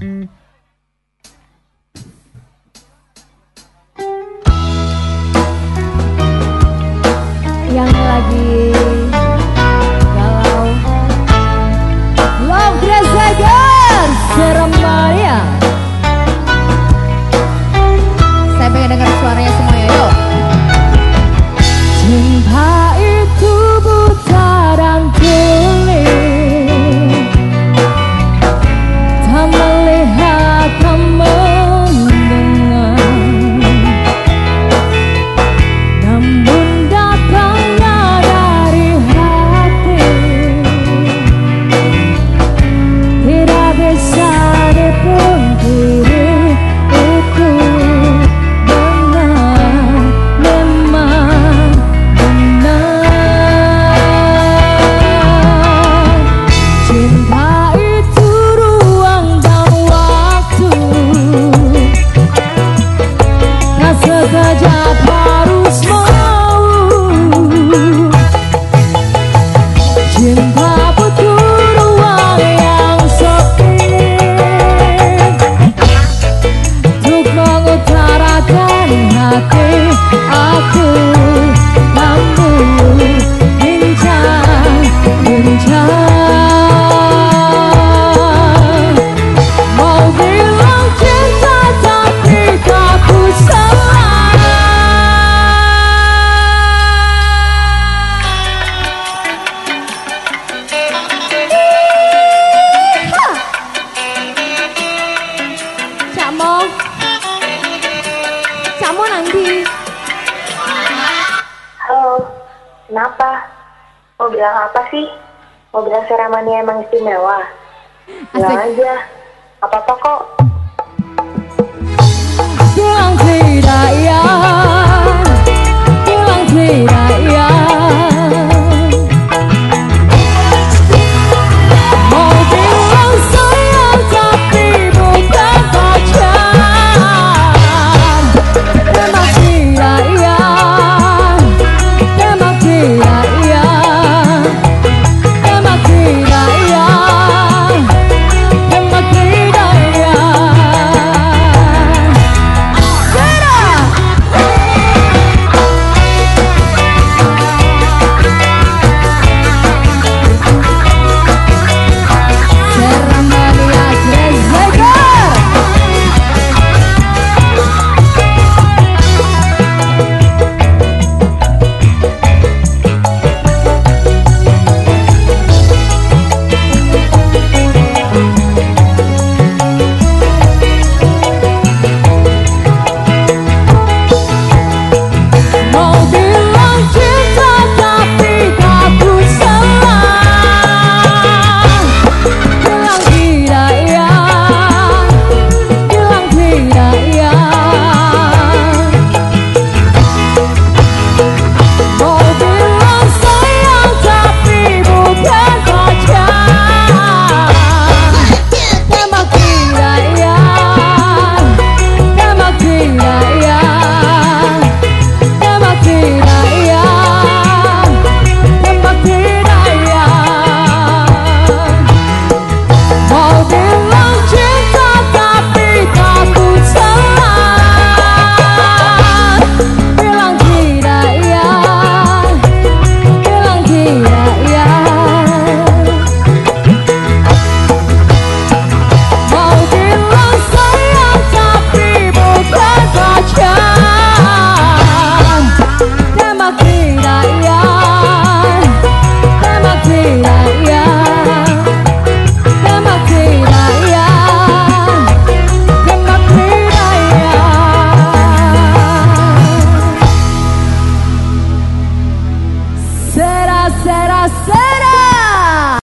yang lagi Kenapa? Mau bilang apa sih? Mau bilang seremania emang istimewa? Bilang aja. Apa-apa kok.